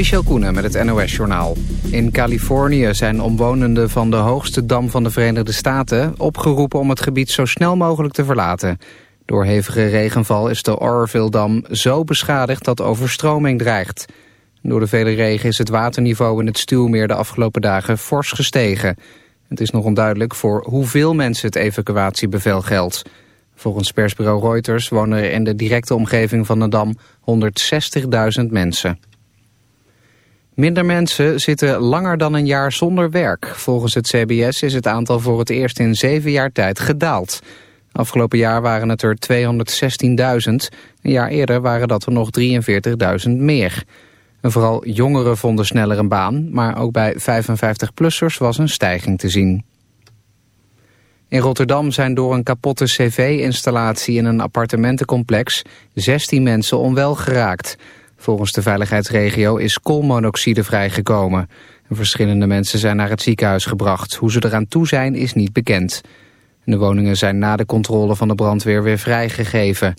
Michel Koenen met het NOS-journaal. In Californië zijn omwonenden van de hoogste dam van de Verenigde Staten... opgeroepen om het gebied zo snel mogelijk te verlaten. Door hevige regenval is de Oroville-dam zo beschadigd dat overstroming dreigt. Door de vele regen is het waterniveau in het Stuwmeer de afgelopen dagen fors gestegen. Het is nog onduidelijk voor hoeveel mensen het evacuatiebevel geldt. Volgens persbureau Reuters wonen er in de directe omgeving van de dam 160.000 mensen. Minder mensen zitten langer dan een jaar zonder werk. Volgens het CBS is het aantal voor het eerst in zeven jaar tijd gedaald. Afgelopen jaar waren het er 216.000. Een jaar eerder waren dat er nog 43.000 meer. En vooral jongeren vonden sneller een baan, maar ook bij 55-plussers was een stijging te zien. In Rotterdam zijn door een kapotte cv-installatie in een appartementencomplex 16 mensen onwel geraakt. Volgens de veiligheidsregio is koolmonoxide vrijgekomen. Verschillende mensen zijn naar het ziekenhuis gebracht. Hoe ze eraan toe zijn is niet bekend. De woningen zijn na de controle van de brandweer weer vrijgegeven.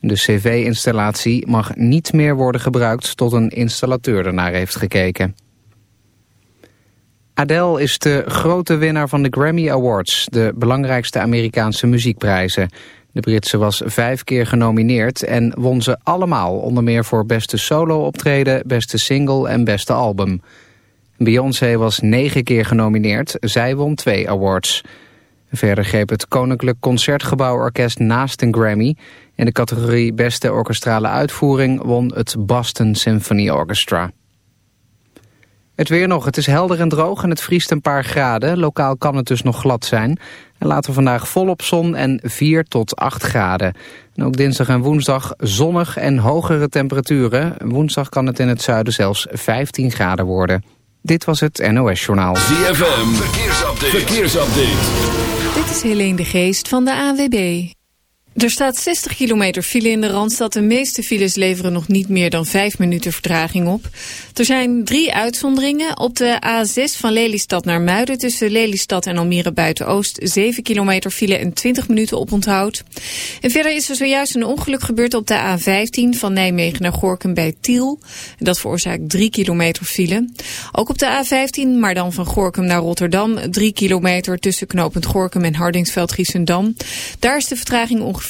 De cv-installatie mag niet meer worden gebruikt tot een installateur ernaar heeft gekeken. Adele is de grote winnaar van de Grammy Awards, de belangrijkste Amerikaanse muziekprijzen. De Britse was vijf keer genomineerd en won ze allemaal, onder meer voor beste solo-optreden, beste single en beste album. Beyoncé was negen keer genomineerd, zij won twee awards. Verder greep het Koninklijk Concertgebouworkest naast een Grammy. In de categorie beste orkestrale uitvoering won het Boston Symphony Orchestra. Het weer nog. Het is helder en droog en het vriest een paar graden. Lokaal kan het dus nog glad zijn. En later vandaag volop zon en 4 tot 8 graden. En ook dinsdag en woensdag zonnig en hogere temperaturen. Woensdag kan het in het zuiden zelfs 15 graden worden. Dit was het NOS Journaal. ZFM. Verkeersupdate. Verkeersupdate. Dit is Helene de Geest van de AWB. Er staat 60 kilometer file in de Randstad. De meeste files leveren nog niet meer dan 5 minuten vertraging op. Er zijn drie uitzonderingen. Op de A6 van Lelystad naar Muiden tussen Lelystad en Almere Buiten-Oost... 7 kilometer file en 20 minuten op onthoud. En verder is er zojuist een ongeluk gebeurd op de A15 van Nijmegen naar Gorkum bij Tiel. Dat veroorzaakt 3 kilometer file. Ook op de A15, maar dan van Gorkum naar Rotterdam... 3 kilometer tussen knooppunt Gorkum en Hardingsveld-Giessendam. Daar is de vertraging ongeveer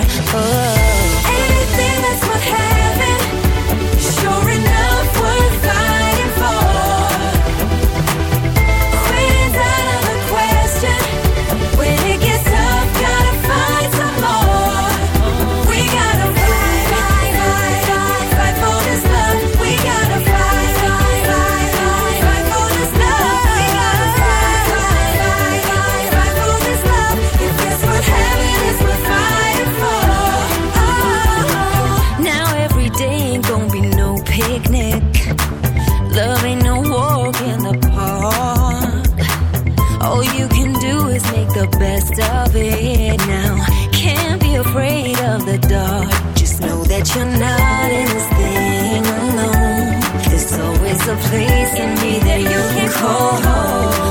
Please send me that you can call home.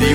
Die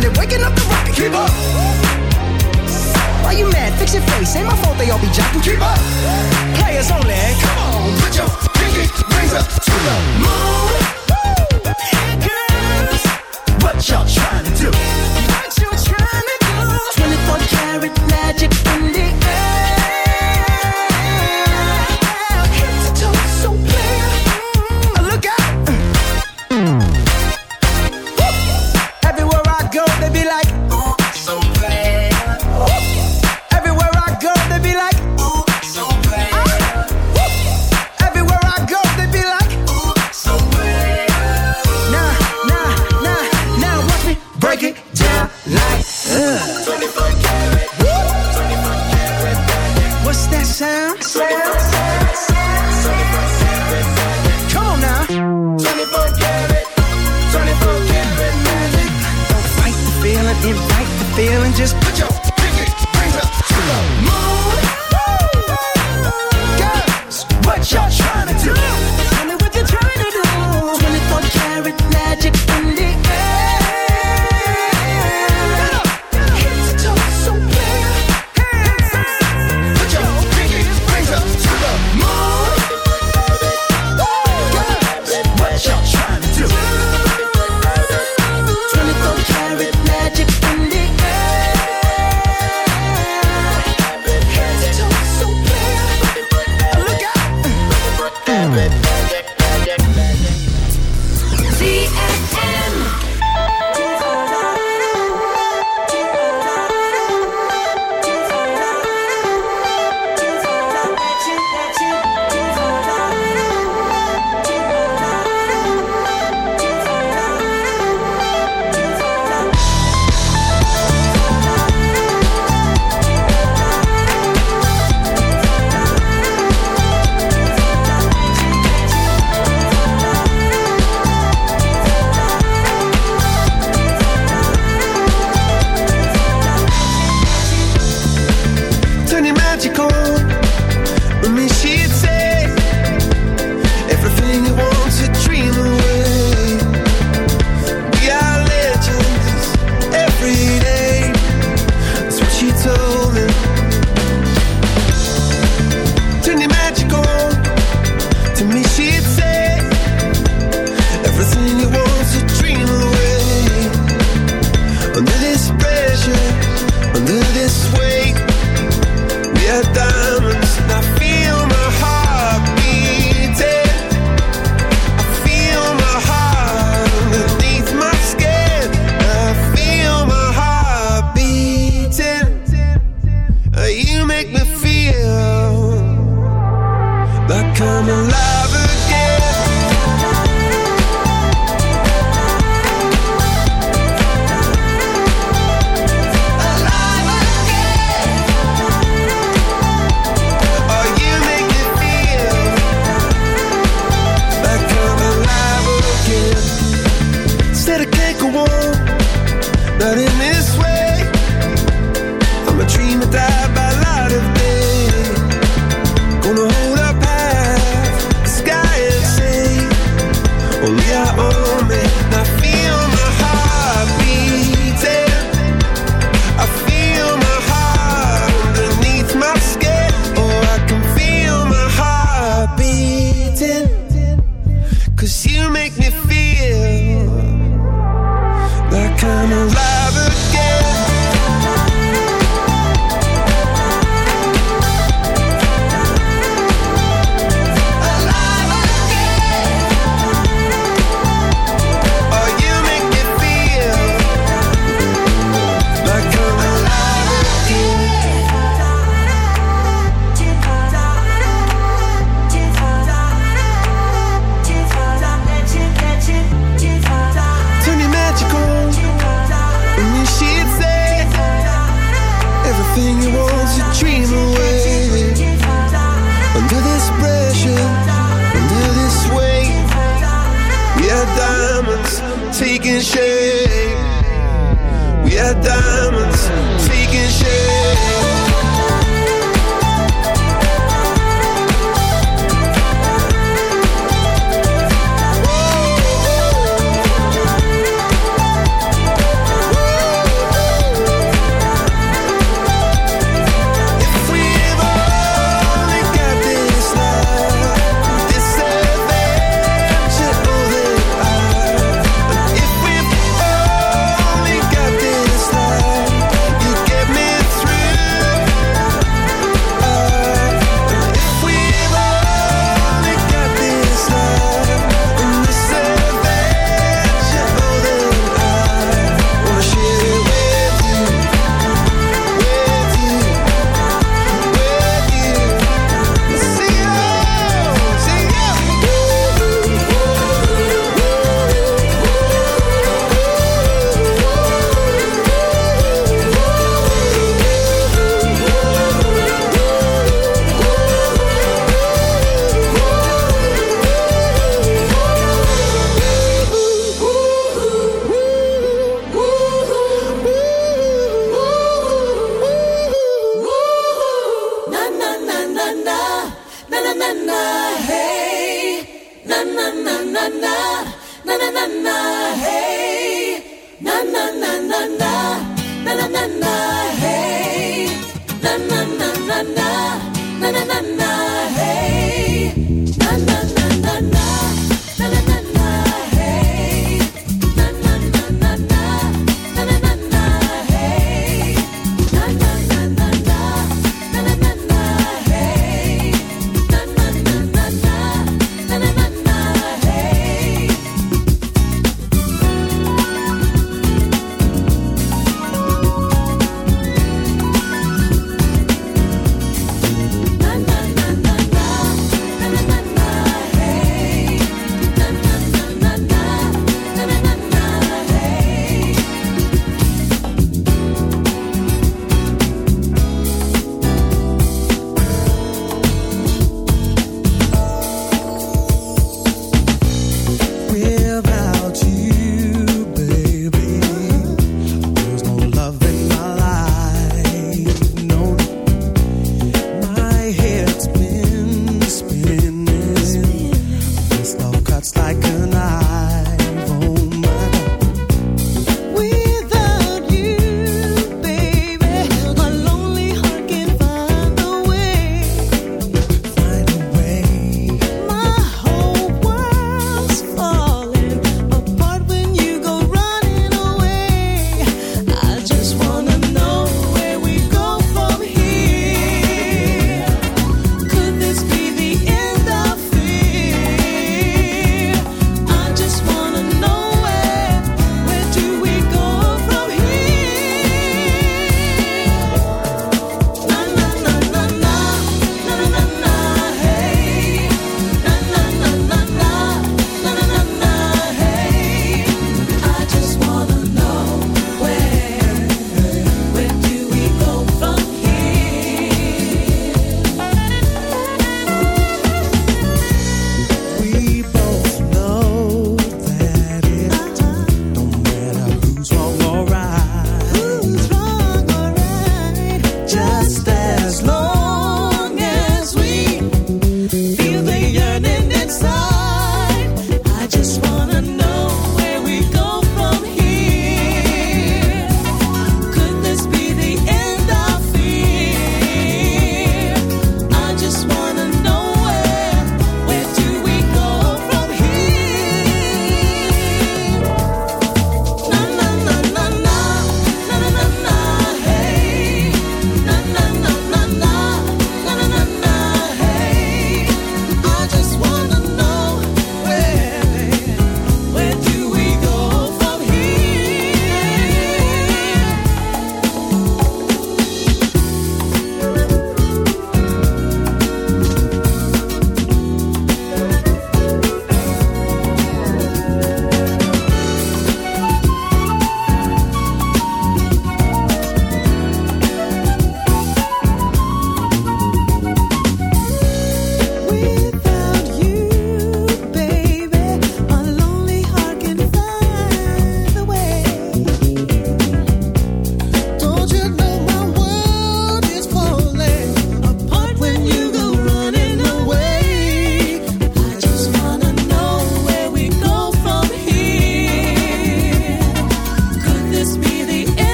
daily, waking up the rocket. Keep up. Why you mad? Fix your face. Ain't my fault they all be jocking. Keep up. Players only. Come on, put your pinky up to the moon. Girls, what y'all trying to do? What you trying to do? 24 karat magic in the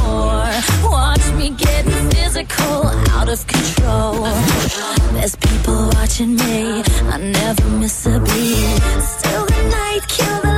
more. Watch me getting physical, out of control. There's people watching me, I never miss a beat. Still the night, kill the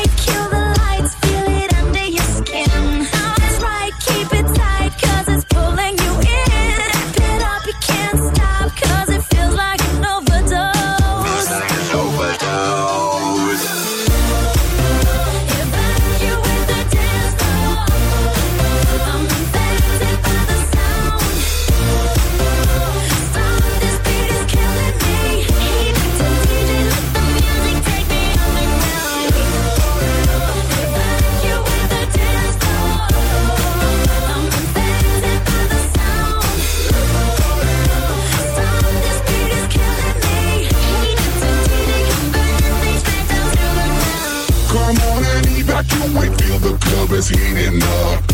I do it, feel the club is heating up.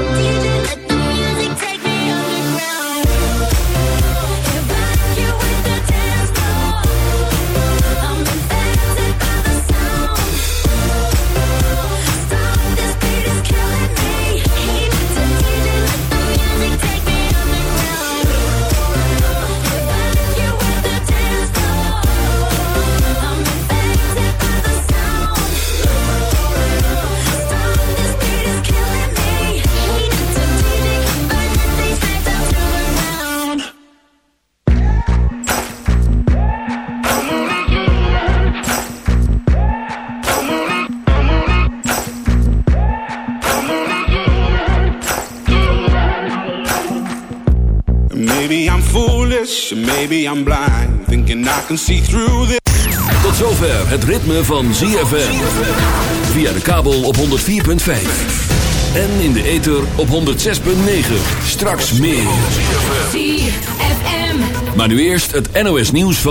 Digital. Maybe I'm blind, thinking I can see through this. Tot zover het ritme van ZFM. Via de kabel op 104.5. En in de ether op 106.9. Straks meer. ZFM. Maar nu eerst het NOS nieuws van...